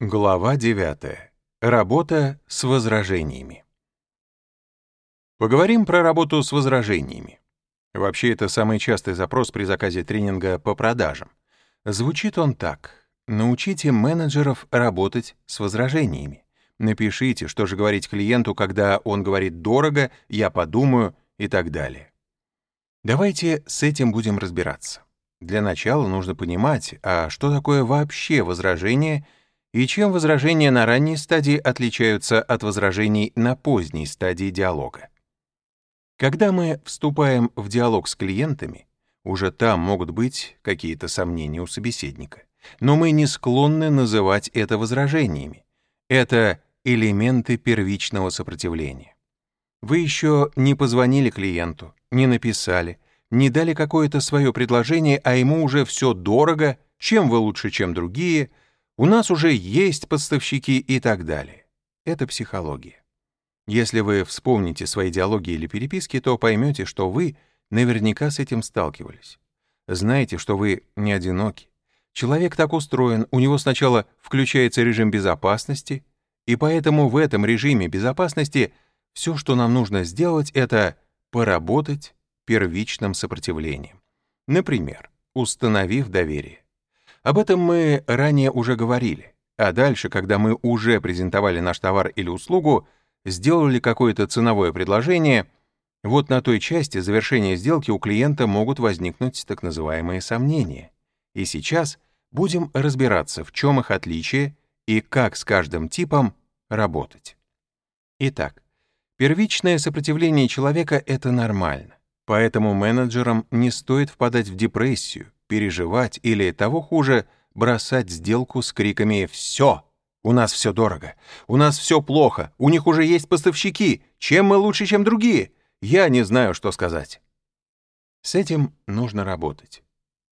Глава 9. Работа с возражениями. Поговорим про работу с возражениями. Вообще, это самый частый запрос при заказе тренинга по продажам. Звучит он так. Научите менеджеров работать с возражениями. Напишите, что же говорить клиенту, когда он говорит «дорого», «я подумаю» и так далее. Давайте с этим будем разбираться. Для начала нужно понимать, а что такое вообще возражение — и чем возражения на ранней стадии отличаются от возражений на поздней стадии диалога. Когда мы вступаем в диалог с клиентами, уже там могут быть какие-то сомнения у собеседника. Но мы не склонны называть это возражениями. Это элементы первичного сопротивления. Вы еще не позвонили клиенту, не написали, не дали какое-то свое предложение, а ему уже все дорого, чем вы лучше, чем другие — у нас уже есть поставщики и так далее. Это психология. Если вы вспомните свои диалоги или переписки, то поймете, что вы наверняка с этим сталкивались. Знаете, что вы не одиноки. Человек так устроен, у него сначала включается режим безопасности, и поэтому в этом режиме безопасности все, что нам нужно сделать, это поработать первичным сопротивлением. Например, установив доверие. Об этом мы ранее уже говорили. А дальше, когда мы уже презентовали наш товар или услугу, сделали какое-то ценовое предложение, вот на той части завершения сделки у клиента могут возникнуть так называемые сомнения. И сейчас будем разбираться, в чем их отличие и как с каждым типом работать. Итак, первичное сопротивление человека — это нормально. Поэтому менеджерам не стоит впадать в депрессию, переживать или, того хуже, бросать сделку с криками «Все! У нас все дорого! У нас все плохо! У них уже есть поставщики! Чем мы лучше, чем другие? Я не знаю, что сказать!» С этим нужно работать.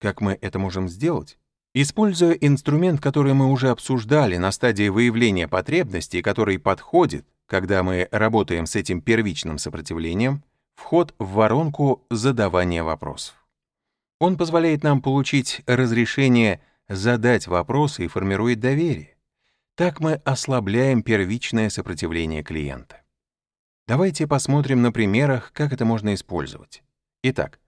Как мы это можем сделать? Используя инструмент, который мы уже обсуждали на стадии выявления потребностей, который подходит, когда мы работаем с этим первичным сопротивлением, вход в воронку задавания вопросов. Он позволяет нам получить разрешение задать вопросы и формирует доверие. Так мы ослабляем первичное сопротивление клиента. Давайте посмотрим на примерах, как это можно использовать. Итак,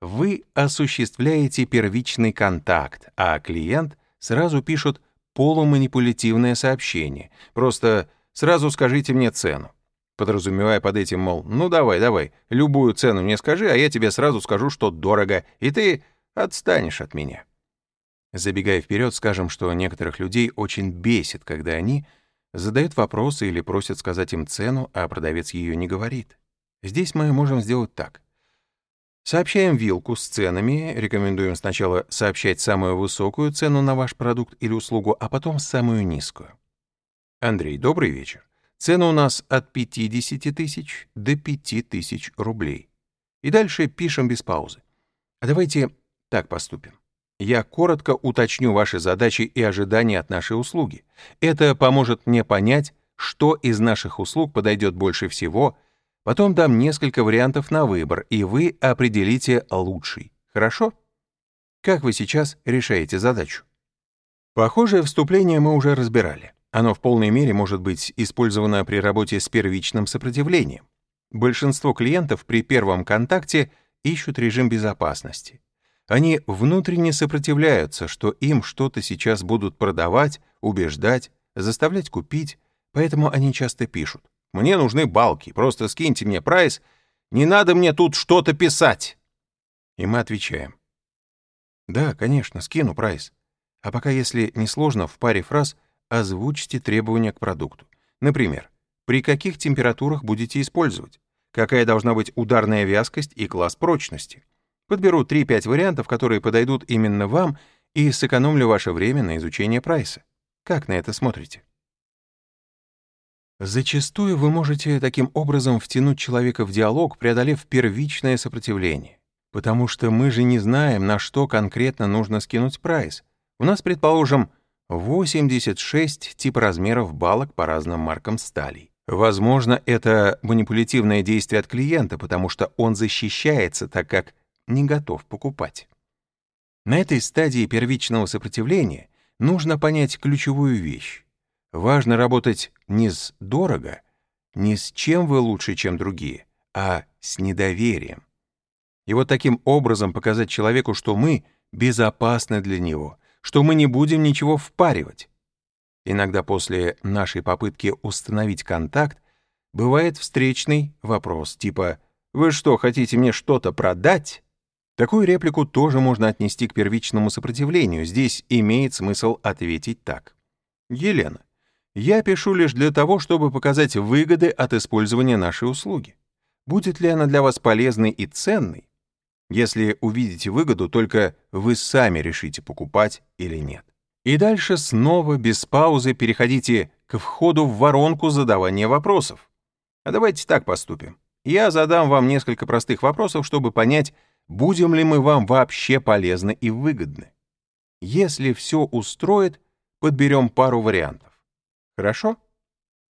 вы осуществляете первичный контакт, а клиент сразу пишет полуманипулятивное сообщение. Просто сразу скажите мне цену. Подразумевая под этим, мол, ну давай, давай, любую цену мне скажи, а я тебе сразу скажу, что дорого, и ты отстанешь от меня. Забегая вперед, скажем, что некоторых людей очень бесит, когда они задают вопросы или просят сказать им цену, а продавец ее не говорит. Здесь мы можем сделать так. Сообщаем вилку с ценами, рекомендуем сначала сообщать самую высокую цену на ваш продукт или услугу, а потом самую низкую. Андрей, добрый вечер. Цена у нас от 50 тысяч до 5 тысяч рублей. И дальше пишем без паузы. А давайте так поступим. Я коротко уточню ваши задачи и ожидания от нашей услуги. Это поможет мне понять, что из наших услуг подойдет больше всего, потом дам несколько вариантов на выбор, и вы определите лучший. Хорошо? Как вы сейчас решаете задачу? Похожее вступление мы уже разбирали. Оно в полной мере может быть использовано при работе с первичным сопротивлением. Большинство клиентов при первом контакте ищут режим безопасности. Они внутренне сопротивляются, что им что-то сейчас будут продавать, убеждать, заставлять купить, поэтому они часто пишут. «Мне нужны балки, просто скиньте мне прайс, не надо мне тут что-то писать!» И мы отвечаем. «Да, конечно, скину прайс. А пока, если не сложно, в паре фраз озвучьте требования к продукту. Например, при каких температурах будете использовать, какая должна быть ударная вязкость и класс прочности. Подберу 3-5 вариантов, которые подойдут именно вам, и сэкономлю ваше время на изучение прайса. Как на это смотрите? Зачастую вы можете таким образом втянуть человека в диалог, преодолев первичное сопротивление. Потому что мы же не знаем, на что конкретно нужно скинуть прайс. У нас, предположим, 86 тип размеров балок по разным маркам сталей. Возможно, это манипулятивное действие от клиента, потому что он защищается, так как не готов покупать. На этой стадии первичного сопротивления нужно понять ключевую вещь. Важно работать не с дорого, не с чем вы лучше, чем другие, а с недоверием. И вот таким образом показать человеку, что мы безопасны для него, что мы не будем ничего впаривать. Иногда после нашей попытки установить контакт бывает встречный вопрос типа «Вы что, хотите мне что-то продать?» Такую реплику тоже можно отнести к первичному сопротивлению. Здесь имеет смысл ответить так. Елена, я пишу лишь для того, чтобы показать выгоды от использования нашей услуги. Будет ли она для вас полезной и ценной? Если увидите выгоду, только вы сами решите, покупать или нет. И дальше снова без паузы переходите к входу в воронку задавания вопросов. А давайте так поступим. Я задам вам несколько простых вопросов, чтобы понять, будем ли мы вам вообще полезны и выгодны. Если все устроит, подберем пару вариантов. Хорошо?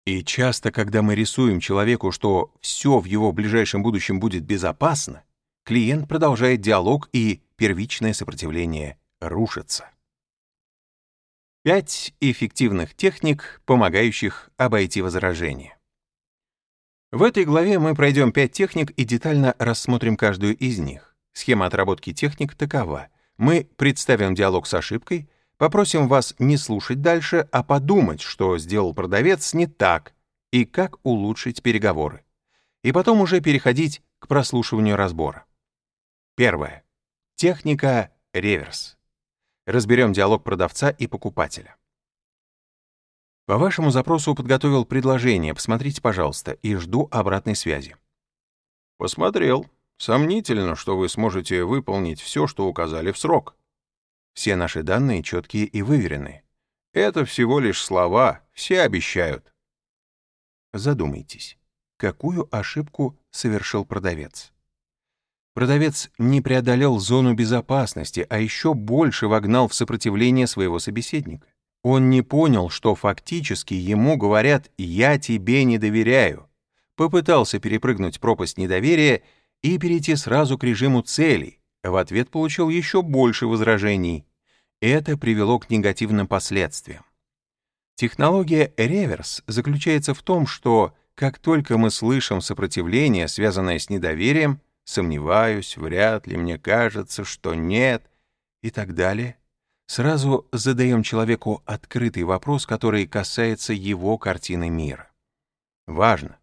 И часто, когда мы рисуем человеку, что все в его ближайшем будущем будет безопасно, клиент продолжает диалог и первичное сопротивление рушится. Пять эффективных техник, помогающих обойти возражение. В этой главе мы пройдем пять техник и детально рассмотрим каждую из них. Схема отработки техник такова. Мы представим диалог с ошибкой, попросим вас не слушать дальше, а подумать, что сделал продавец не так и как улучшить переговоры. И потом уже переходить к прослушиванию разбора. Первое. Техника реверс. Разберем диалог продавца и покупателя. По вашему запросу подготовил предложение, посмотрите, пожалуйста, и жду обратной связи. Посмотрел. Сомнительно, что вы сможете выполнить все, что указали в срок. Все наши данные четкие и выверенные. Это всего лишь слова, все обещают. Задумайтесь, какую ошибку совершил продавец? Продавец не преодолел зону безопасности, а еще больше вогнал в сопротивление своего собеседника. Он не понял, что фактически ему говорят «я тебе не доверяю». Попытался перепрыгнуть пропасть недоверия и перейти сразу к режиму целей. В ответ получил еще больше возражений. Это привело к негативным последствиям. Технология реверс заключается в том, что как только мы слышим сопротивление, связанное с недоверием, сомневаюсь, вряд ли, мне кажется, что нет и так далее, сразу задаем человеку открытый вопрос, который касается его картины мира. Важно.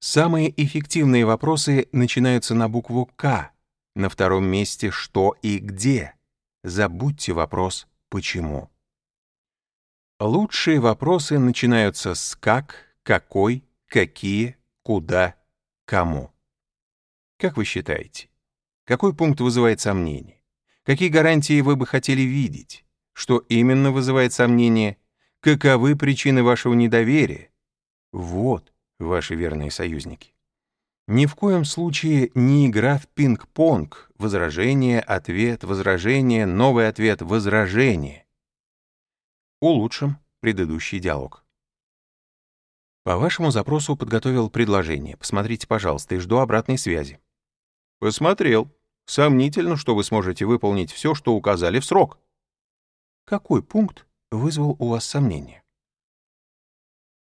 Самые эффективные вопросы начинаются на букву «К», на втором месте «что» и «где». Забудьте вопрос «почему». Лучшие вопросы начинаются с «как», «какой», «какие», «куда», «кому». Как вы считаете, какой пункт вызывает сомнение? Какие гарантии вы бы хотели видеть? Что именно вызывает сомнение? Каковы причины вашего недоверия? Вот ваши верные союзники. Ни в коем случае не игра в пинг-понг, возражение, ответ, возражение, новый ответ, возражение. Улучшим предыдущий диалог. По вашему запросу подготовил предложение. Посмотрите, пожалуйста, и жду обратной связи. Посмотрел. Сомнительно, что вы сможете выполнить все, что указали в срок. Какой пункт вызвал у вас сомнение?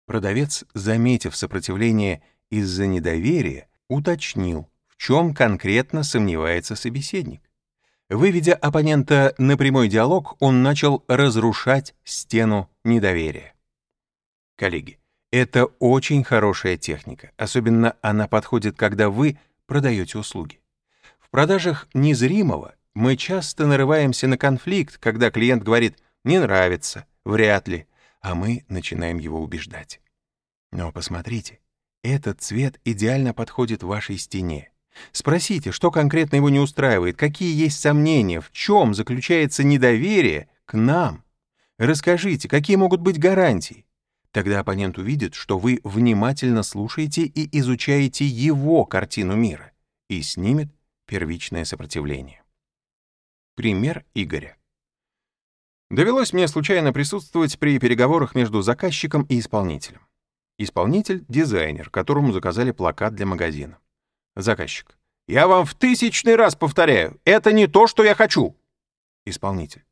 Продавец, заметив сопротивление из-за недоверия, уточнил, в чем конкретно сомневается собеседник. Выведя оппонента на прямой диалог, он начал разрушать стену недоверия. Коллеги, это очень хорошая техника, особенно она подходит, когда вы продаете услуги. В продажах незримого мы часто нарываемся на конфликт, когда клиент говорит «не нравится», «вряд ли», а мы начинаем его убеждать. Но посмотрите, этот цвет идеально подходит вашей стене. Спросите, что конкретно его не устраивает, какие есть сомнения, в чем заключается недоверие к нам. Расскажите, какие могут быть гарантии. Тогда оппонент увидит, что вы внимательно слушаете и изучаете его картину мира и снимет первичное сопротивление. Пример Игоря. Довелось мне случайно присутствовать при переговорах между заказчиком и исполнителем. Исполнитель — дизайнер, которому заказали плакат для магазина. Заказчик. «Я вам в тысячный раз повторяю, это не то, что я хочу!» Исполнитель.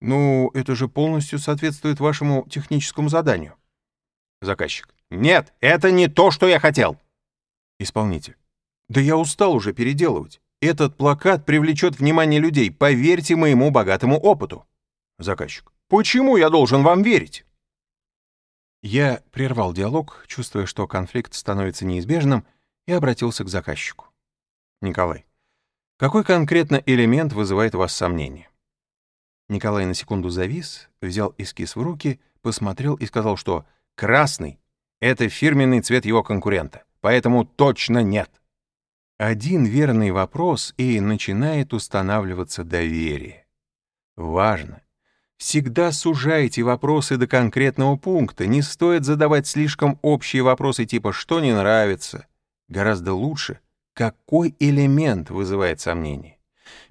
Ну, это же полностью соответствует вашему техническому заданию. Заказчик. Нет, это не то, что я хотел. Исполнитель. Да я устал уже переделывать. Этот плакат привлечет внимание людей, поверьте моему богатому опыту. Заказчик. Почему я должен вам верить? Я прервал диалог, чувствуя, что конфликт становится неизбежным, и обратился к заказчику. Николай, какой конкретно элемент вызывает у вас сомнения? Николай на секунду завис, взял эскиз в руки, посмотрел и сказал, что красный — это фирменный цвет его конкурента, поэтому точно нет. Один верный вопрос, и начинает устанавливаться доверие. Важно. Всегда сужайте вопросы до конкретного пункта, не стоит задавать слишком общие вопросы типа «что не нравится?». Гораздо лучше какой элемент вызывает сомнение?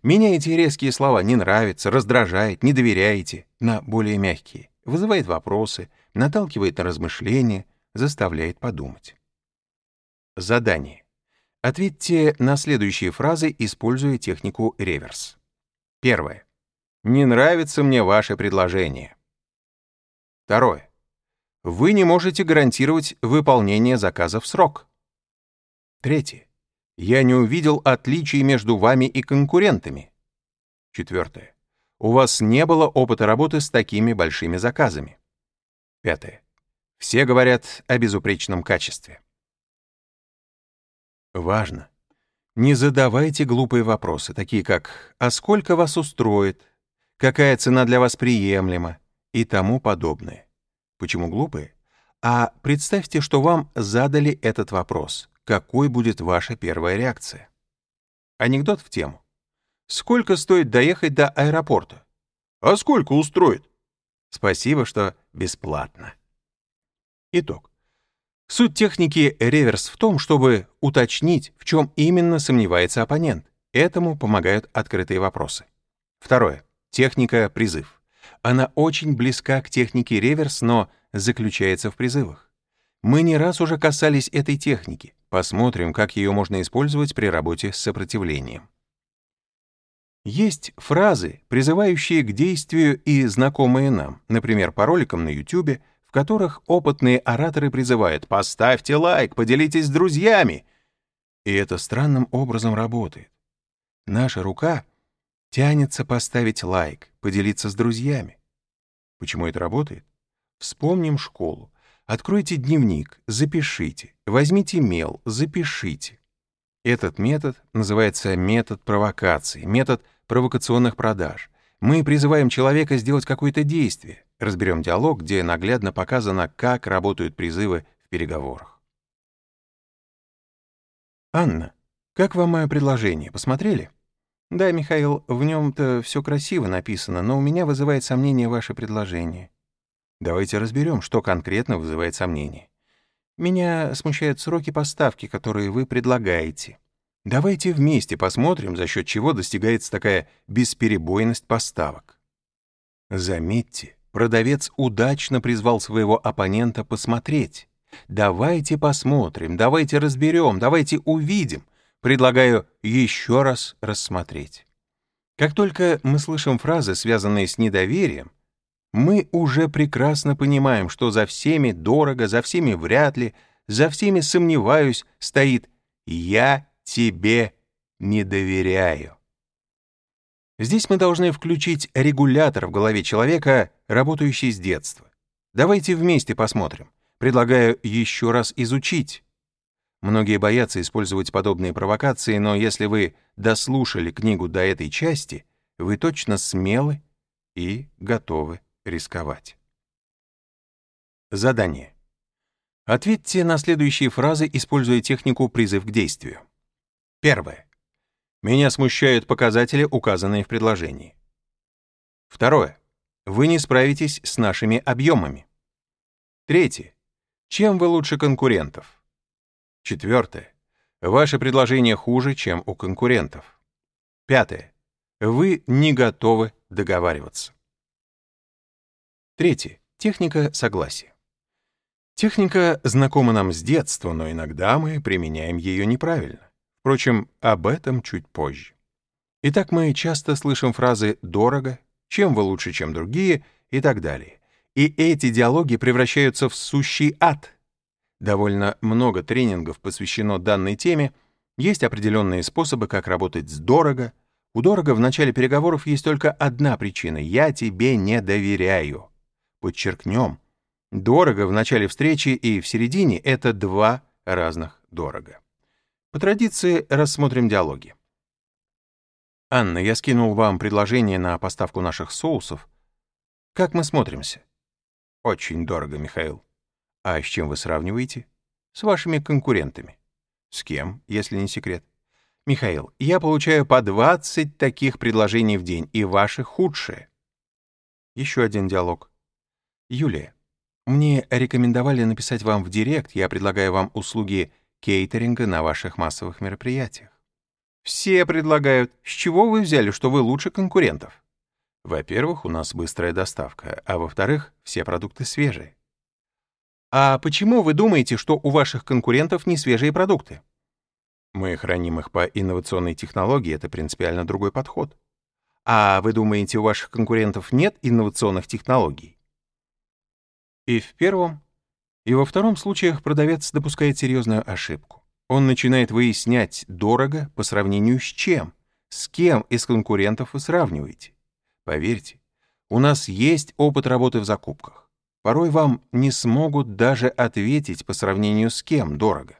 Меняйте резкие слова «не нравится», «раздражает», «не доверяете» на более мягкие. Вызывает вопросы, наталкивает на размышления, заставляет подумать. Задание. Ответьте на следующие фразы, используя технику реверс. Первое. Не нравится мне ваше предложение. Второе. Вы не можете гарантировать выполнение заказа в срок. Третье. Я не увидел отличий между вами и конкурентами. Четвертое. У вас не было опыта работы с такими большими заказами. Пятое. Все говорят о безупречном качестве. Важно. Не задавайте глупые вопросы, такие как «А сколько вас устроит?», «Какая цена для вас приемлема?» и тому подобное. Почему глупые? А представьте, что вам задали этот вопрос какой будет ваша первая реакция. Анекдот в тему. Сколько стоит доехать до аэропорта? А сколько устроит? Спасибо, что бесплатно. Итог. Суть техники реверс в том, чтобы уточнить, в чем именно сомневается оппонент. Этому помогают открытые вопросы. Второе. Техника призыв. Она очень близка к технике реверс, но заключается в призывах. Мы не раз уже касались этой техники. Посмотрим, как ее можно использовать при работе с сопротивлением. Есть фразы, призывающие к действию и знакомые нам, например, по роликам на YouTube, в которых опытные ораторы призывают «поставьте лайк, поделитесь с друзьями». И это странным образом работает. Наша рука тянется поставить лайк, поделиться с друзьями. Почему это работает? Вспомним школу. Откройте дневник, запишите, возьмите мел, запишите. Этот метод называется метод провокации, метод провокационных продаж. Мы призываем человека сделать какое-то действие. Разберем диалог, где наглядно показано, как работают призывы в переговорах. Анна, как вам мое предложение? Посмотрели? Да, Михаил, в нем-то все красиво написано, но у меня вызывает сомнение ваше предложение. Давайте разберем, что конкретно вызывает сомнения. Меня смущают сроки поставки, которые вы предлагаете. Давайте вместе посмотрим, за счет чего достигается такая бесперебойность поставок. Заметьте, продавец удачно призвал своего оппонента посмотреть. Давайте посмотрим, давайте разберем, давайте увидим. Предлагаю еще раз рассмотреть. Как только мы слышим фразы, связанные с недоверием, мы уже прекрасно понимаем, что за всеми дорого, за всеми вряд ли, за всеми сомневаюсь, стоит «я тебе не доверяю». Здесь мы должны включить регулятор в голове человека, работающий с детства. Давайте вместе посмотрим. Предлагаю еще раз изучить. Многие боятся использовать подобные провокации, но если вы дослушали книгу до этой части, вы точно смелы и готовы рисковать. Задание. Ответьте на следующие фразы, используя технику «призыв к действию». Первое. Меня смущают показатели, указанные в предложении. Второе. Вы не справитесь с нашими объемами. Третье. Чем вы лучше конкурентов? Четвертое. Ваше предложение хуже, чем у конкурентов. Пятое. Вы не готовы договариваться. Третье. Техника согласия. Техника знакома нам с детства, но иногда мы применяем ее неправильно. Впрочем, об этом чуть позже. Итак, мы часто слышим фразы «дорого», чем вы лучше, чем другие и так далее. И эти диалоги превращаются в сущий ад. Довольно много тренингов посвящено данной теме, есть определенные способы, как работать с дорого. У дорого в начале переговоров есть только одна причина — «я тебе не доверяю». Подчеркнем, дорого в начале встречи и в середине — это два разных дорого. По традиции рассмотрим диалоги. Анна, я скинул вам предложение на поставку наших соусов. Как мы смотримся? Очень дорого, Михаил. А с чем вы сравниваете? С вашими конкурентами. С кем, если не секрет? Михаил, я получаю по 20 таких предложений в день, и ваши худшие. Еще один диалог. Юлия, мне рекомендовали написать вам в директ, я предлагаю вам услуги кейтеринга на ваших массовых мероприятиях. Все предлагают. С чего вы взяли, что вы лучше конкурентов? Во-первых, у нас быстрая доставка, а во-вторых, все продукты свежие. А почему вы думаете, что у ваших конкурентов не свежие продукты? Мы храним их по инновационной технологии, это принципиально другой подход. А вы думаете, у ваших конкурентов нет инновационных технологий? И в первом, и во втором случаях продавец допускает серьезную ошибку. Он начинает выяснять, дорого по сравнению с чем, с кем из конкурентов вы сравниваете. Поверьте, у нас есть опыт работы в закупках. Порой вам не смогут даже ответить по сравнению с кем дорого.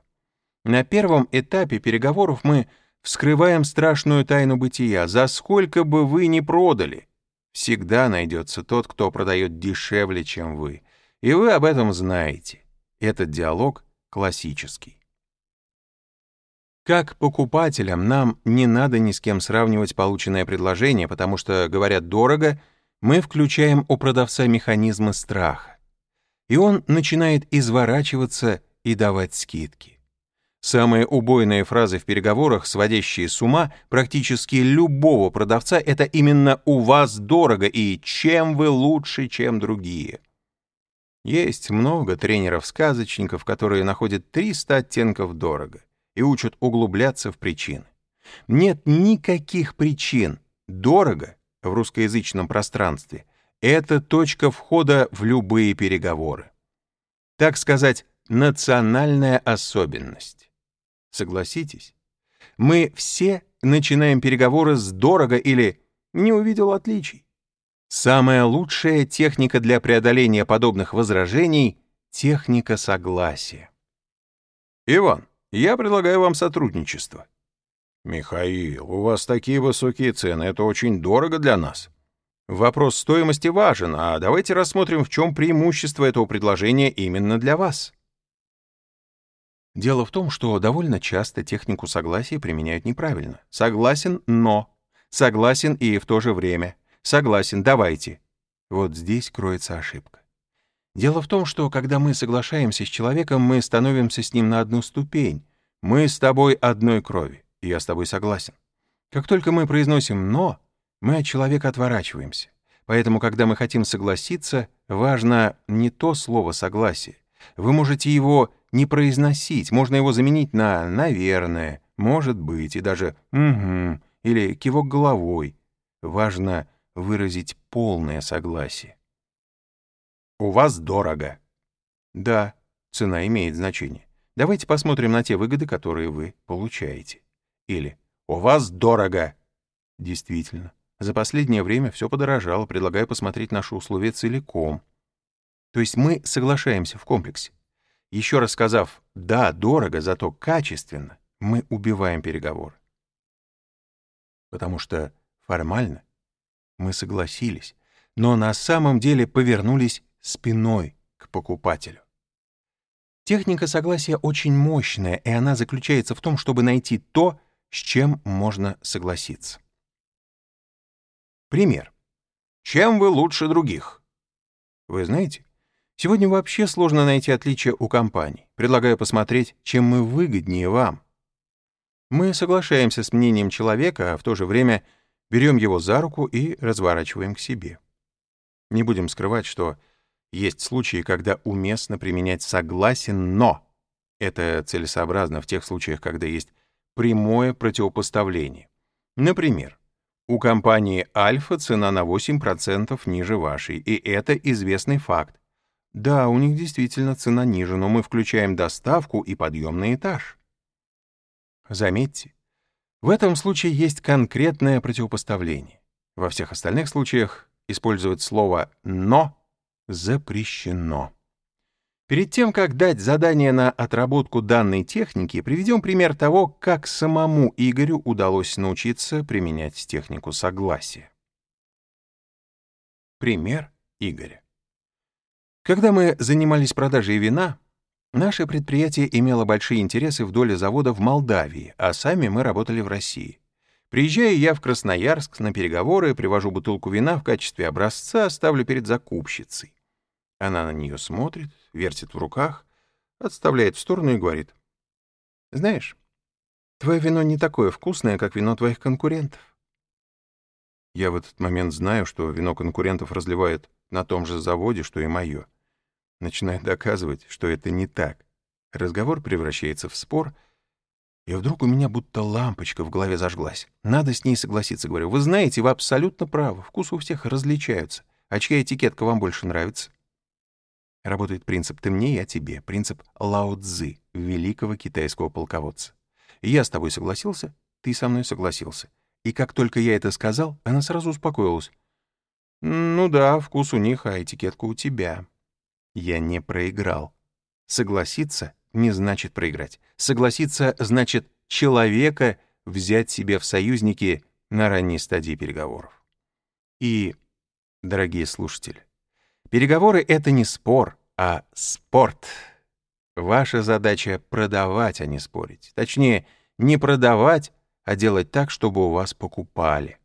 На первом этапе переговоров мы вскрываем страшную тайну бытия. За сколько бы вы ни продали, всегда найдется тот, кто продает дешевле, чем вы. И вы об этом знаете. Этот диалог классический. Как покупателям нам не надо ни с кем сравнивать полученное предложение, потому что, говорят дорого, мы включаем у продавца механизмы страха. И он начинает изворачиваться и давать скидки. Самые убойные фразы в переговорах, сводящие с ума практически любого продавца, это именно «у вас дорого» и «чем вы лучше, чем другие». Есть много тренеров-сказочников, которые находят 300 оттенков дорого и учат углубляться в причины. Нет никаких причин. Дорого в русскоязычном пространстве — это точка входа в любые переговоры. Так сказать, национальная особенность. Согласитесь? Мы все начинаем переговоры с дорого или не увидел отличий. Самая лучшая техника для преодоления подобных возражений — техника согласия. Иван, я предлагаю вам сотрудничество». «Михаил, у вас такие высокие цены, это очень дорого для нас». Вопрос стоимости важен, а давайте рассмотрим, в чем преимущество этого предложения именно для вас. Дело в том, что довольно часто технику согласия применяют неправильно. Согласен, но. Согласен и в то же время. Согласен, давайте. Вот здесь кроется ошибка. Дело в том, что когда мы соглашаемся с человеком, мы становимся с ним на одну ступень. Мы с тобой одной крови, и я с тобой согласен. Как только мы произносим «но», мы от человека отворачиваемся. Поэтому, когда мы хотим согласиться, важно не то слово «согласие». Вы можете его не произносить, можно его заменить на «наверное», «может быть» и даже «угу» или кивок головой. Важно выразить полное согласие. У вас дорого. Да, цена имеет значение. Давайте посмотрим на те выгоды, которые вы получаете. Или у вас дорого. Действительно, за последнее время все подорожало, предлагаю посмотреть наши условия целиком. То есть мы соглашаемся в комплексе. Еще раз сказав «да, дорого, зато качественно», мы убиваем переговоры. Потому что формально мы согласились, но на самом деле повернулись спиной к покупателю. Техника согласия очень мощная, и она заключается в том, чтобы найти то, с чем можно согласиться. Пример. Чем вы лучше других? Вы знаете, сегодня вообще сложно найти отличия у компаний. Предлагаю посмотреть, чем мы выгоднее вам. Мы соглашаемся с мнением человека, а в то же время берем его за руку и разворачиваем к себе. Не будем скрывать, что есть случаи, когда уместно применять «согласен, но». Это целесообразно в тех случаях, когда есть прямое противопоставление. Например, У компании Альфа цена на 8% ниже вашей, и это известный факт. Да, у них действительно цена ниже, но мы включаем доставку и подъем на этаж. Заметьте, в этом случае есть конкретное противопоставление. Во всех остальных случаях использовать слово «но» запрещено. Перед тем, как дать задание на отработку данной техники, приведем пример того, как самому Игорю удалось научиться применять технику согласия. Пример Игоря. Когда мы занимались продажей вина, наше предприятие имело большие интересы в доле завода в Молдавии, а сами мы работали в России. Приезжаю я в Красноярск на переговоры, привожу бутылку вина в качестве образца, ставлю перед закупщицей. Она на нее смотрит, вертит в руках, отставляет в сторону и говорит. «Знаешь, твое вино не такое вкусное, как вино твоих конкурентов». Я в этот момент знаю, что вино конкурентов разливают на том же заводе, что и мое. Начинаю доказывать, что это не так. Разговор превращается в спор, и вдруг у меня будто лампочка в голове зажглась. Надо с ней согласиться, говорю. Вы знаете, вы абсолютно правы, вкусы у всех различаются. А чья этикетка вам больше нравится? Работает принцип «ты мне, я тебе», принцип Лао Цзы, великого китайского полководца. Я с тобой согласился, ты со мной согласился. И как только я это сказал, она сразу успокоилась. «Ну да, вкус у них, а этикетка у тебя». Я не проиграл. Согласиться не значит проиграть. Согласиться значит человека взять себе в союзники на ранней стадии переговоров. И, дорогие слушатели, Переговоры — это не спор, а спорт. Ваша задача — продавать, а не спорить. Точнее, не продавать, а делать так, чтобы у вас покупали.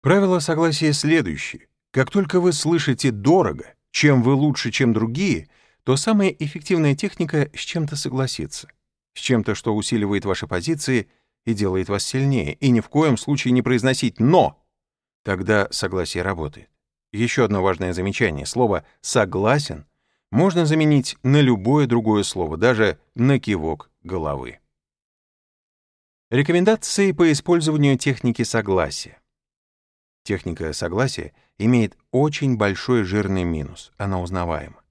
Правило согласия следующее. Как только вы слышите «дорого», чем вы лучше, чем другие, то самая эффективная техника — с чем-то согласиться. С чем-то, что усиливает ваши позиции и делает вас сильнее, и ни в коем случае не произносить «но». Тогда согласие работает. Еще одно важное замечание. Слово «согласен» можно заменить на любое другое слово, даже на кивок головы. Рекомендации по использованию техники согласия. Техника согласия имеет очень большой жирный минус, она узнаваема.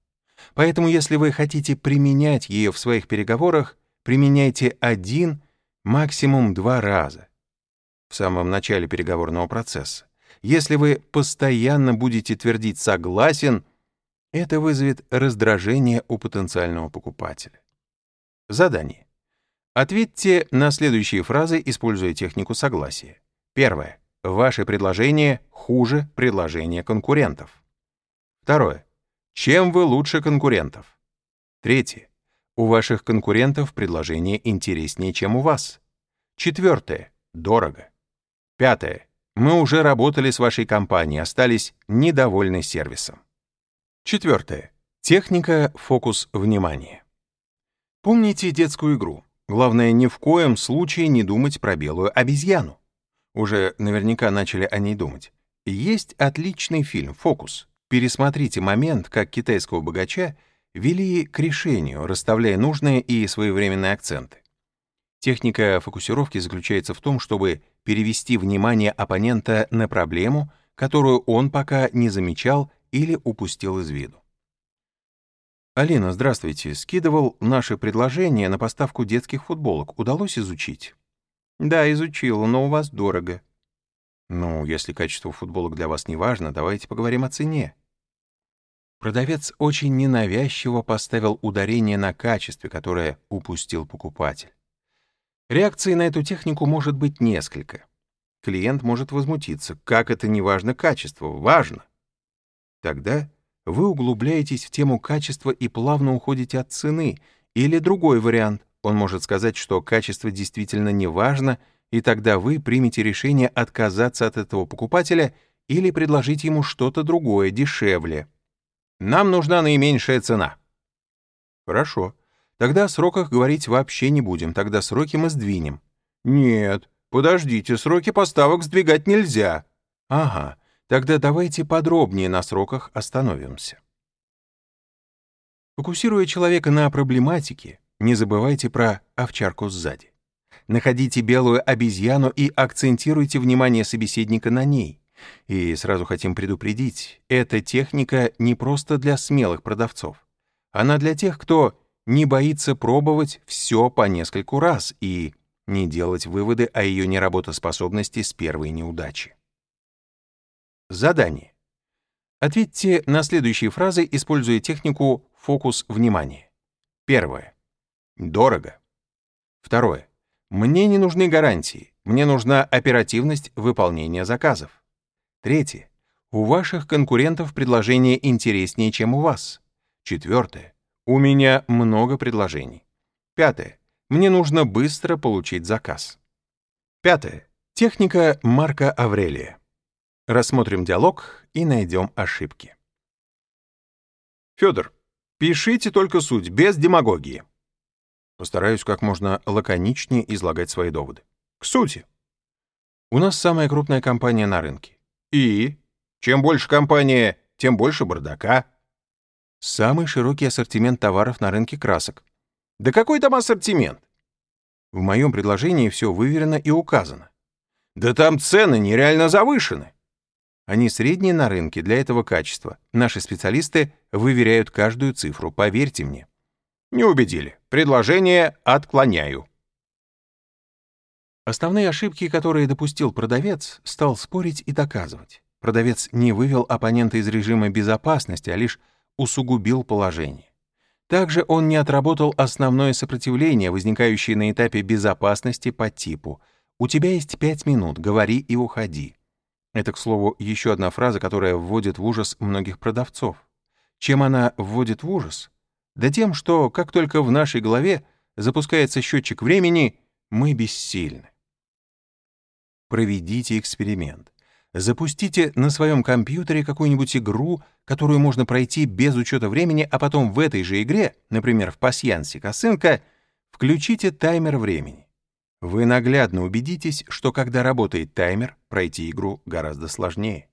Поэтому если вы хотите применять ее в своих переговорах, применяйте один, максимум два раза в самом начале переговорного процесса. Если вы постоянно будете твердить «согласен», это вызовет раздражение у потенциального покупателя. Задание. Ответьте на следующие фразы, используя технику согласия. Первое. Ваше предложение хуже предложения конкурентов. Второе. Чем вы лучше конкурентов? Третье. У ваших конкурентов предложение интереснее, чем у вас. Четвертое. Дорого. Пятое. Мы уже работали с вашей компанией, остались недовольны сервисом. Четвертое. Техника фокус внимания. Помните детскую игру. Главное, ни в коем случае не думать про белую обезьяну. Уже наверняка начали о ней думать. Есть отличный фильм «Фокус». Пересмотрите момент, как китайского богача вели к решению, расставляя нужные и своевременные акценты. Техника фокусировки заключается в том, чтобы перевести внимание оппонента на проблему, которую он пока не замечал или упустил из виду. Алина, здравствуйте. Скидывал наше предложение на поставку детских футболок. Удалось изучить? Да, изучил, но у вас дорого. Ну, если качество футболок для вас не важно, давайте поговорим о цене. Продавец очень ненавязчиво поставил ударение на качестве, которое упустил покупатель. Реакций на эту технику может быть несколько. Клиент может возмутиться. Как это не важно качество? Важно. Тогда вы углубляетесь в тему качества и плавно уходите от цены. Или другой вариант. Он может сказать, что качество действительно не важно, и тогда вы примете решение отказаться от этого покупателя или предложить ему что-то другое, дешевле. Нам нужна наименьшая цена. Хорошо. Тогда о сроках говорить вообще не будем, тогда сроки мы сдвинем. Нет, подождите, сроки поставок сдвигать нельзя. Ага, тогда давайте подробнее на сроках остановимся. Фокусируя человека на проблематике, не забывайте про овчарку сзади. Находите белую обезьяну и акцентируйте внимание собеседника на ней. И сразу хотим предупредить, эта техника не просто для смелых продавцов. Она для тех, кто не боится пробовать все по нескольку раз и не делать выводы о ее неработоспособности с первой неудачи. Задание. Ответьте на следующие фразы, используя технику «фокус внимания». Первое. Дорого. Второе. Мне не нужны гарантии. Мне нужна оперативность выполнения заказов. Третье. У ваших конкурентов предложение интереснее, чем у вас. Четвертое. У меня много предложений. Пятое. Мне нужно быстро получить заказ. Пятое. Техника Марка Аврелия. Рассмотрим диалог и найдем ошибки. Федор, пишите только суть, без демагогии. Постараюсь как можно лаконичнее излагать свои доводы. К сути. У нас самая крупная компания на рынке. И? Чем больше компания, тем больше бардака. Самый широкий ассортимент товаров на рынке красок. Да какой там ассортимент? В моем предложении все выверено и указано. Да там цены нереально завышены. Они средние на рынке для этого качества. Наши специалисты выверяют каждую цифру, поверьте мне. Не убедили. Предложение отклоняю. Основные ошибки, которые допустил продавец, стал спорить и доказывать. Продавец не вывел оппонента из режима безопасности, а лишь усугубил положение. Также он не отработал основное сопротивление, возникающее на этапе безопасности по типу «У тебя есть пять минут, говори и уходи». Это, к слову, еще одна фраза, которая вводит в ужас многих продавцов. Чем она вводит в ужас? Да тем, что как только в нашей голове запускается счетчик времени, мы бессильны. Проведите эксперимент. Запустите на своем компьютере какую-нибудь игру, которую можно пройти без учета времени, а потом в этой же игре, например, в пасьянсе косынка, включите таймер времени. Вы наглядно убедитесь, что когда работает таймер, пройти игру гораздо сложнее.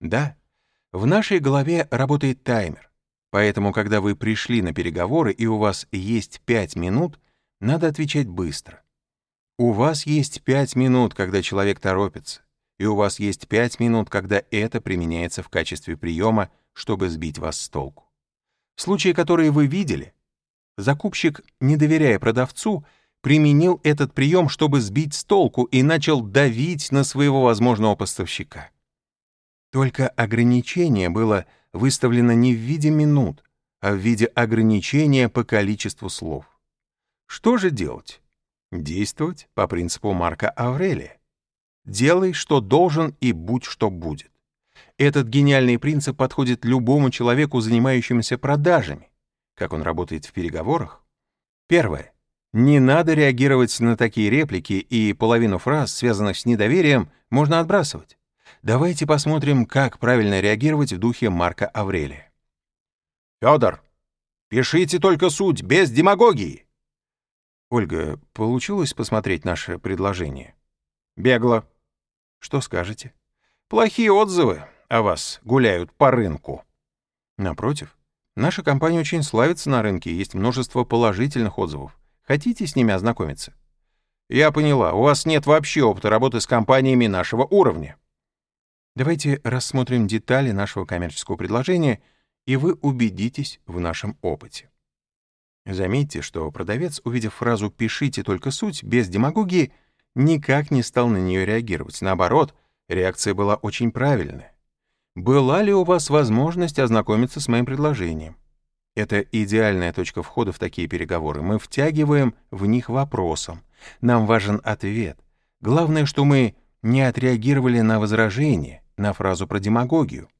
Да, в нашей голове работает таймер, поэтому, когда вы пришли на переговоры и у вас есть 5 минут, надо отвечать быстро. У вас есть 5 минут, когда человек торопится и у вас есть пять минут, когда это применяется в качестве приема, чтобы сбить вас с толку. В случае, который вы видели, закупщик, не доверяя продавцу, применил этот прием, чтобы сбить с толку и начал давить на своего возможного поставщика. Только ограничение было выставлено не в виде минут, а в виде ограничения по количеству слов. Что же делать? Действовать по принципу Марка Аврелия. Делай, что должен, и будь, что будет. Этот гениальный принцип подходит любому человеку, занимающемуся продажами. Как он работает в переговорах? Первое. Не надо реагировать на такие реплики, и половину фраз, связанных с недоверием, можно отбрасывать. Давайте посмотрим, как правильно реагировать в духе Марка Аврелия. Федор, пишите только суть, без демагогии. Ольга, получилось посмотреть наше предложение? Бегло. Что скажете? Плохие отзывы о вас гуляют по рынку. Напротив, наша компания очень славится на рынке, есть множество положительных отзывов. Хотите с ними ознакомиться? Я поняла, у вас нет вообще опыта работы с компаниями нашего уровня. Давайте рассмотрим детали нашего коммерческого предложения, и вы убедитесь в нашем опыте. Заметьте, что продавец, увидев фразу «пишите только суть» без демагогии, никак не стал на нее реагировать. Наоборот, реакция была очень правильная. Была ли у вас возможность ознакомиться с моим предложением? Это идеальная точка входа в такие переговоры. Мы втягиваем в них вопросом. Нам важен ответ. Главное, что мы не отреагировали на возражение, на фразу про демагогию.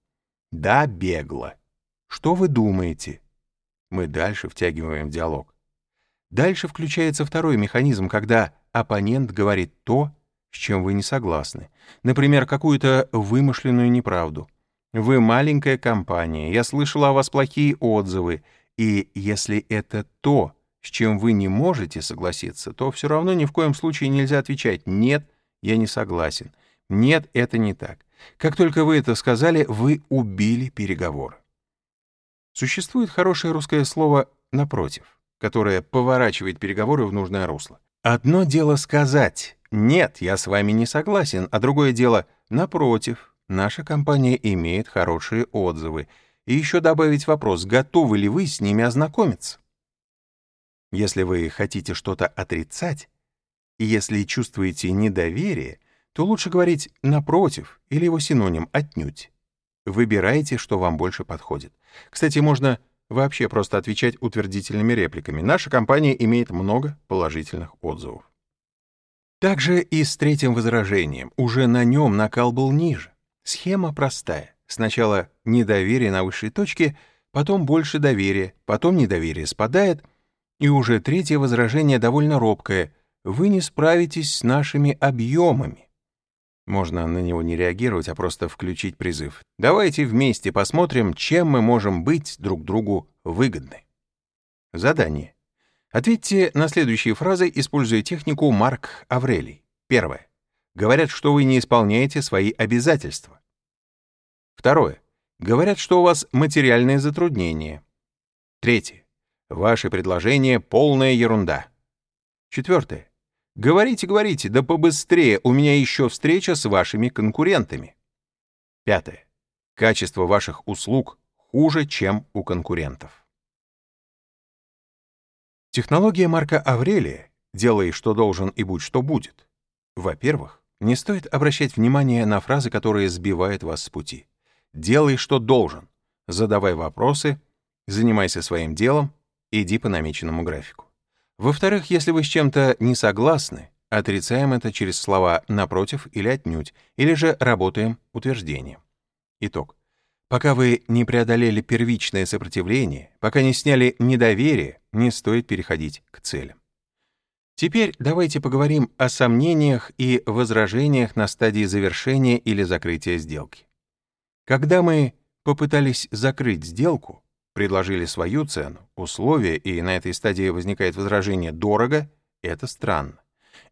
Да, бегло. Что вы думаете? Мы дальше втягиваем диалог. Дальше включается второй механизм, когда оппонент говорит то, с чем вы не согласны. Например, какую-то вымышленную неправду. Вы маленькая компания, я слышала о вас плохие отзывы, и если это то, с чем вы не можете согласиться, то все равно ни в коем случае нельзя отвечать «нет, я не согласен», «нет, это не так». Как только вы это сказали, вы убили переговоры. Существует хорошее русское слово «напротив», которое поворачивает переговоры в нужное русло. Одно дело сказать «нет, я с вами не согласен», а другое дело «напротив, наша компания имеет хорошие отзывы», и еще добавить вопрос, готовы ли вы с ними ознакомиться. Если вы хотите что-то отрицать, и если чувствуете недоверие, то лучше говорить «напротив» или его синоним «отнюдь». Выбирайте, что вам больше подходит. Кстати, можно вообще просто отвечать утвердительными репликами. Наша компания имеет много положительных отзывов. Также и с третьим возражением. Уже на нем накал был ниже. Схема простая. Сначала недоверие на высшей точке, потом больше доверия, потом недоверие спадает, и уже третье возражение довольно робкое. Вы не справитесь с нашими объемами. Можно на него не реагировать, а просто включить призыв. Давайте вместе посмотрим, чем мы можем быть друг другу выгодны. Задание. Ответьте на следующие фразы, используя технику Марк Аврелий. Первое. Говорят, что вы не исполняете свои обязательства. Второе. Говорят, что у вас материальные затруднения. Третье. Ваше предложение — полная ерунда. Четвертое. Говорите, говорите, да побыстрее, у меня еще встреча с вашими конкурентами. Пятое. Качество ваших услуг хуже, чем у конкурентов. Технология Марка Аврелия «делай, что должен, и будь, что будет». Во-первых, не стоит обращать внимание на фразы, которые сбивают вас с пути. «Делай, что должен», задавай вопросы, занимайся своим делом, иди по намеченному графику. Во-вторых, если вы с чем-то не согласны, отрицаем это через слова «напротив» или «отнюдь», или же работаем утверждением. Итог. Пока вы не преодолели первичное сопротивление, пока не сняли недоверие, не стоит переходить к целям. Теперь давайте поговорим о сомнениях и возражениях на стадии завершения или закрытия сделки. Когда мы попытались закрыть сделку, предложили свою цену, условия, и на этой стадии возникает возражение «дорого», это странно.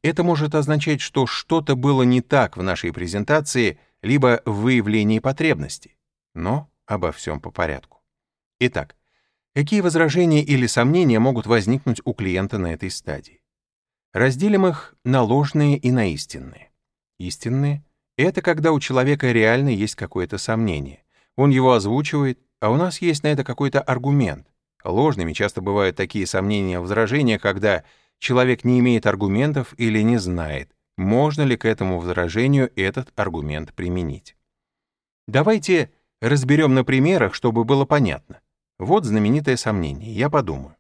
Это может означать, что что-то было не так в нашей презентации, либо в выявлении потребности. Но обо всем по порядку. Итак, какие возражения или сомнения могут возникнуть у клиента на этой стадии? Разделим их на ложные и на истинные. Истинные — это когда у человека реально есть какое-то сомнение. Он его озвучивает, а у нас есть на это какой-то аргумент. Ложными часто бывают такие сомнения, возражения, когда человек не имеет аргументов или не знает, можно ли к этому возражению этот аргумент применить. Давайте разберем на примерах, чтобы было понятно. Вот знаменитое сомнение, я подумаю.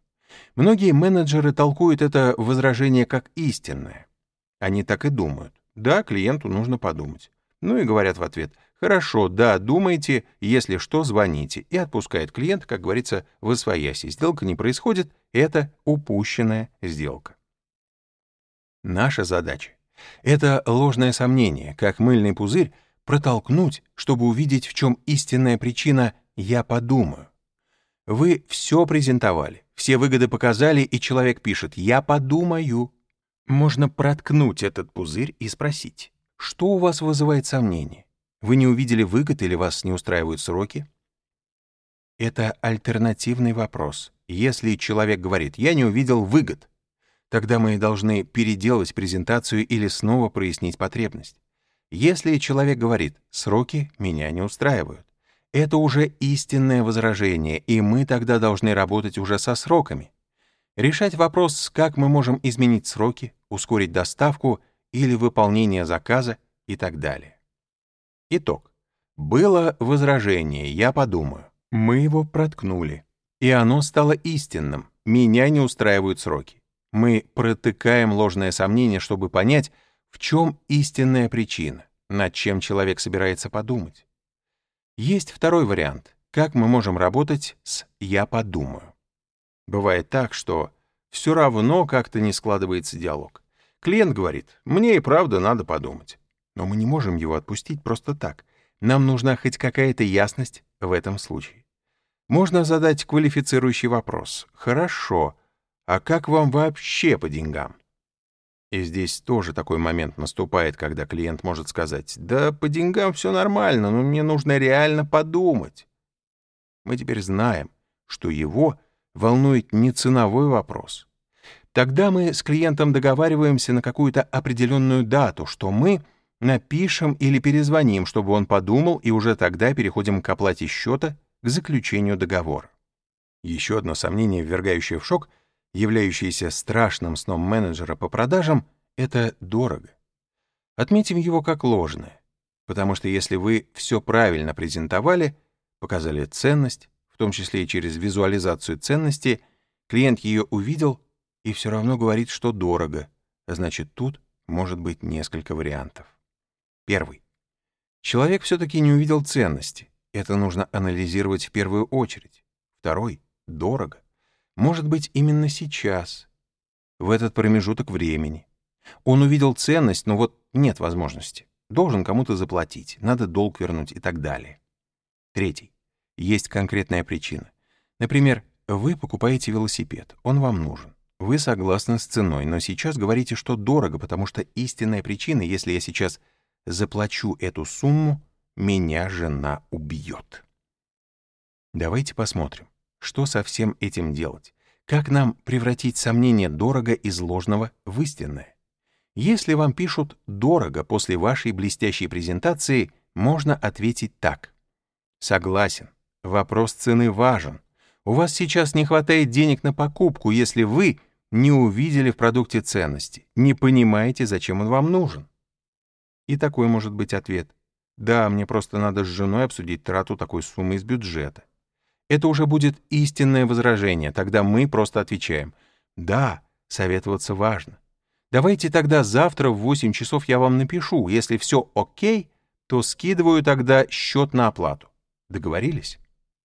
Многие менеджеры толкуют это возражение как истинное. Они так и думают. Да, клиенту нужно подумать. Ну и говорят в ответ, Хорошо, да, думайте, если что, звоните. И отпускает клиент, как говорится, в освояси. Сделка не происходит, это упущенная сделка. Наша задача — это ложное сомнение, как мыльный пузырь, протолкнуть, чтобы увидеть, в чем истинная причина «я подумаю». Вы все презентовали, все выгоды показали, и человек пишет «я подумаю». Можно проткнуть этот пузырь и спросить, что у вас вызывает сомнение? Вы не увидели выгод или вас не устраивают сроки? Это альтернативный вопрос. Если человек говорит «я не увидел выгод», тогда мы должны переделать презентацию или снова прояснить потребность. Если человек говорит «сроки меня не устраивают», это уже истинное возражение, и мы тогда должны работать уже со сроками. Решать вопрос, как мы можем изменить сроки, ускорить доставку или выполнение заказа и так далее. Итог. Было возражение, я подумаю. Мы его проткнули. И оно стало истинным. Меня не устраивают сроки. Мы протыкаем ложное сомнение, чтобы понять, в чем истинная причина, над чем человек собирается подумать. Есть второй вариант. Как мы можем работать с «я подумаю». Бывает так, что все равно как-то не складывается диалог. Клиент говорит, мне и правда надо подумать. Но мы не можем его отпустить просто так. Нам нужна хоть какая-то ясность в этом случае. Можно задать квалифицирующий вопрос. Хорошо, а как вам вообще по деньгам? И здесь тоже такой момент наступает, когда клиент может сказать, да по деньгам все нормально, но мне нужно реально подумать. Мы теперь знаем, что его волнует не ценовой вопрос. Тогда мы с клиентом договариваемся на какую-то определенную дату, что мы напишем или перезвоним, чтобы он подумал, и уже тогда переходим к оплате счета, к заключению договора. Еще одно сомнение, ввергающее в шок, являющееся страшным сном менеджера по продажам, это дорого. Отметим его как ложное, потому что если вы все правильно презентовали, показали ценность, в том числе и через визуализацию ценности, клиент ее увидел и все равно говорит, что дорого, значит, тут может быть несколько вариантов. Первый. Человек все-таки не увидел ценности. Это нужно анализировать в первую очередь. Второй. Дорого. Может быть, именно сейчас, в этот промежуток времени. Он увидел ценность, но вот нет возможности. Должен кому-то заплатить, надо долг вернуть и так далее. Третий. Есть конкретная причина. Например, вы покупаете велосипед, он вам нужен. Вы согласны с ценой, но сейчас говорите, что дорого, потому что истинная причина, если я сейчас заплачу эту сумму, меня жена убьет. Давайте посмотрим, что со всем этим делать. Как нам превратить сомнение дорого из ложного в истинное? Если вам пишут «дорого» после вашей блестящей презентации, можно ответить так. Согласен, вопрос цены важен. У вас сейчас не хватает денег на покупку, если вы не увидели в продукте ценности, не понимаете, зачем он вам нужен. И такой может быть ответ. Да, мне просто надо с женой обсудить трату такой суммы из бюджета. Это уже будет истинное возражение, тогда мы просто отвечаем. Да, советоваться важно. Давайте тогда завтра в 8 часов я вам напишу. Если все окей, то скидываю тогда счет на оплату. Договорились?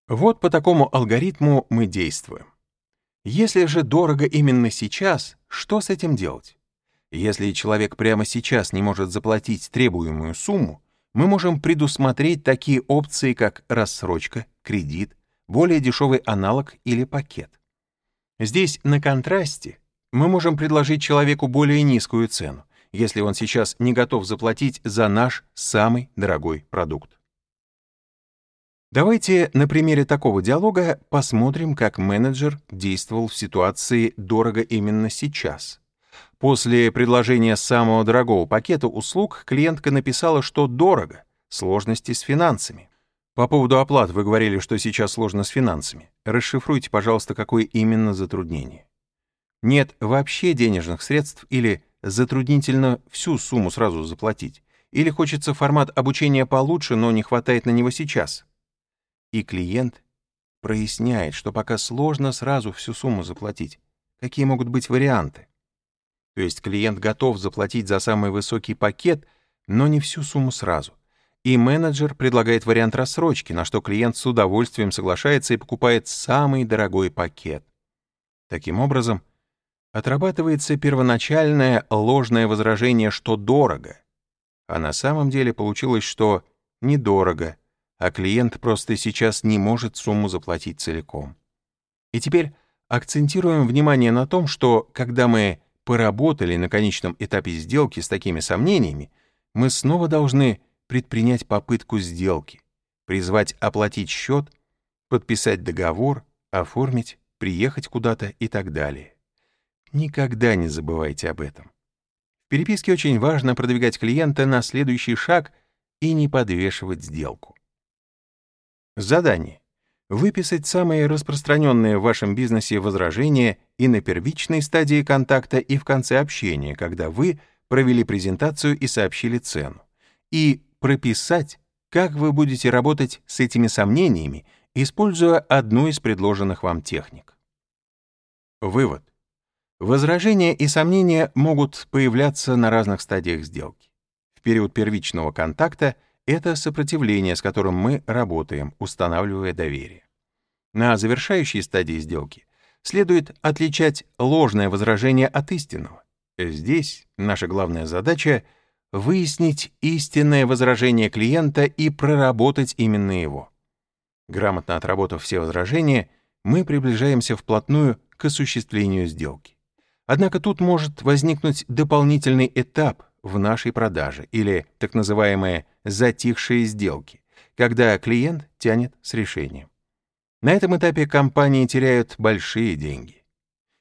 Вот по такому алгоритму мы действуем. Если же дорого именно сейчас, что с этим делать? Если человек прямо сейчас не может заплатить требуемую сумму, мы можем предусмотреть такие опции, как рассрочка, кредит, более дешевый аналог или пакет. Здесь на контрасте мы можем предложить человеку более низкую цену, если он сейчас не готов заплатить за наш самый дорогой продукт. Давайте на примере такого диалога посмотрим, как менеджер действовал в ситуации «дорого именно сейчас», После предложения самого дорогого пакета услуг клиентка написала, что дорого, сложности с финансами. По поводу оплат вы говорили, что сейчас сложно с финансами. Расшифруйте, пожалуйста, какое именно затруднение. Нет вообще денежных средств или затруднительно всю сумму сразу заплатить. Или хочется формат обучения получше, но не хватает на него сейчас. И клиент проясняет, что пока сложно сразу всю сумму заплатить. Какие могут быть варианты? То есть клиент готов заплатить за самый высокий пакет, но не всю сумму сразу. И менеджер предлагает вариант рассрочки, на что клиент с удовольствием соглашается и покупает самый дорогой пакет. Таким образом, отрабатывается первоначальное ложное возражение, что дорого. А на самом деле получилось, что недорого, а клиент просто сейчас не может сумму заплатить целиком. И теперь акцентируем внимание на том, что когда мы поработали на конечном этапе сделки с такими сомнениями, мы снова должны предпринять попытку сделки, призвать оплатить счет, подписать договор, оформить, приехать куда-то и так далее. Никогда не забывайте об этом. В переписке очень важно продвигать клиента на следующий шаг и не подвешивать сделку. Задание выписать самые распространенные в вашем бизнесе возражения и на первичной стадии контакта, и в конце общения, когда вы провели презентацию и сообщили цену, и прописать, как вы будете работать с этими сомнениями, используя одну из предложенных вам техник. Вывод. Возражения и сомнения могут появляться на разных стадиях сделки. В период первичного контакта это сопротивление, с которым мы работаем, устанавливая доверие. На завершающей стадии сделки следует отличать ложное возражение от истинного. Здесь наша главная задача — выяснить истинное возражение клиента и проработать именно его. Грамотно отработав все возражения, мы приближаемся вплотную к осуществлению сделки. Однако тут может возникнуть дополнительный этап в нашей продаже или так называемые затихшие сделки, когда клиент тянет с решением. На этом этапе компании теряют большие деньги.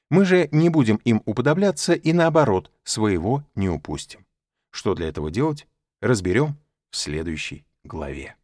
Мы же не будем им уподобляться и наоборот, своего не упустим. Что для этого делать, разберем в следующей главе.